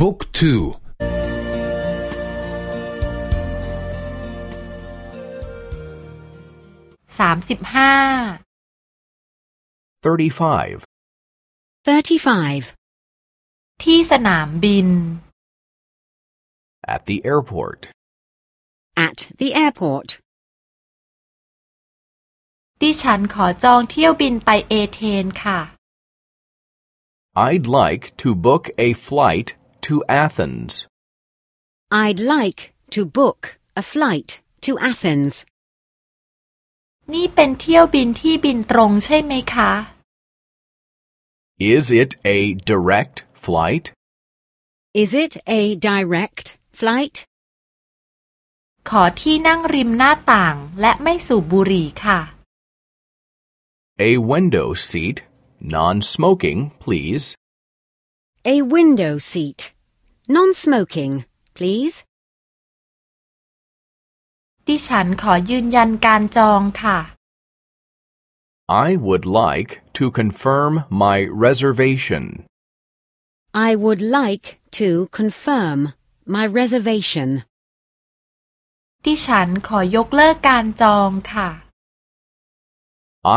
บุ๊กทูสามสิบห้า thirty-five, 35. ที่สนามบิน at the airport, At the airport. ดิฉันขอจองเที่ยวบินไปเอเธนค่ะ I'd like to book a flight to Athens. I'd like to book a flight to Athens. นี่เป็นเที่ยวบินที่บินตรงใช่ไหมคะ Is it a direct flight? Is it a direct flight? ขอที่นั่งริมหน้าต่างและไม่สูบบุหรี่ค่ะ A window seat, non-smoking, please. A window seat. Non-smoking, please. ดิฉันขอยืนยันการจองค่ะ I would like to confirm my reservation. I would like to confirm my reservation. ดิฉันขอยกเลิกการจองค่ะ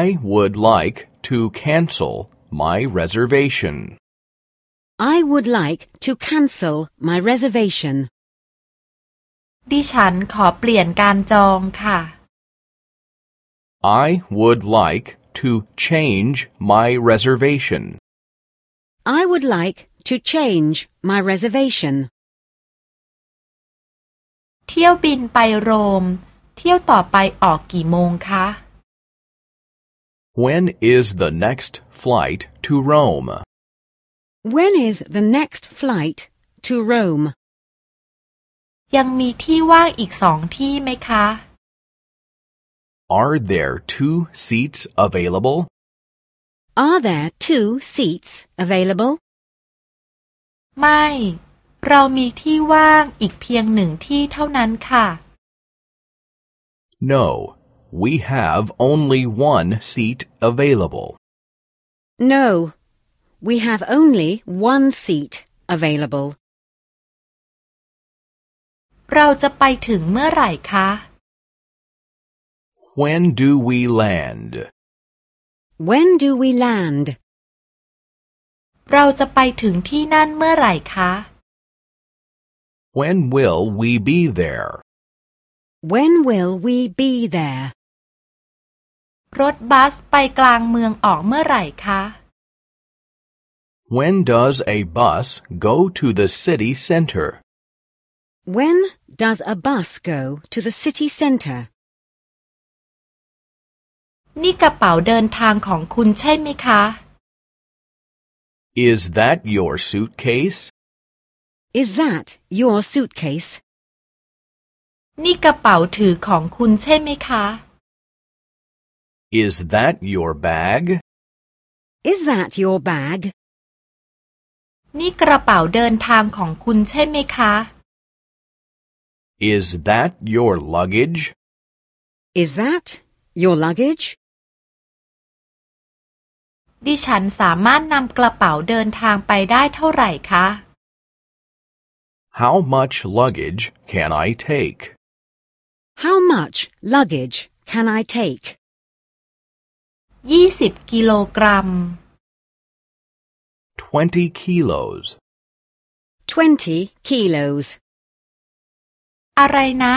I would like to cancel my reservation. I would like to cancel my reservation. ดิฉันขอเปลี่ยนการจองค่ะ I would like to change my reservation. I would like to change my reservation. เที่ยวบินไปโรม เที่ยวต่อไปออกกี่โมงคะ When is the next flight to Rome? When is the next flight to Rome? ยังมีที่ว่างอีกสองที่ไหมคะ Are there two seats available? Are there two seats available? ไม่ เรามีที่ว่างอีกเพียงหนึ่งที่เท่านั้นค่ะ No, we have only one seat available. No, we have only one seat available. เราจะไปถึงเมื่อไหร่คะ When do we land? When do we land? เราจะไปถึงที่นั่นเมื่อไหร่คะ When will we be there? When will we be there? รถบัสไปกลางเมืองออกเมื่อไหร่คะ When does a bus go to the city center? When does a bus go to the city centre? นี่กระเป๋าเดินทางของคุณใช่ไหมคะ Is that your suitcase? Is that your suitcase? นี่กระเป๋าถือของคุณใช่ไหมคะ Is that your bag? Is that your bag? นี่กระเป๋าเดินทางของคุณใช่ไหมคะ Is that your luggage? Is that your luggage? ดิฉันสามารถนำกระเป๋าเดินทางไปได้เท่าไหร่คะ How much luggage can I take? How much luggage can I take? ยี่สิบกิโลกรัม 20 kilos. 20 kilos. อะไรนะ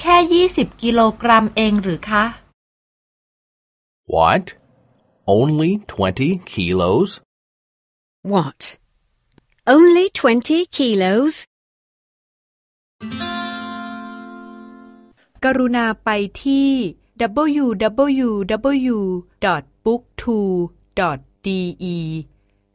แค่ยี่สิบกิโลกรัมเองหรือคะ What? Only 20 kilos? What? Only 20 kilos? กรุณาไปที่ www.booktwo.de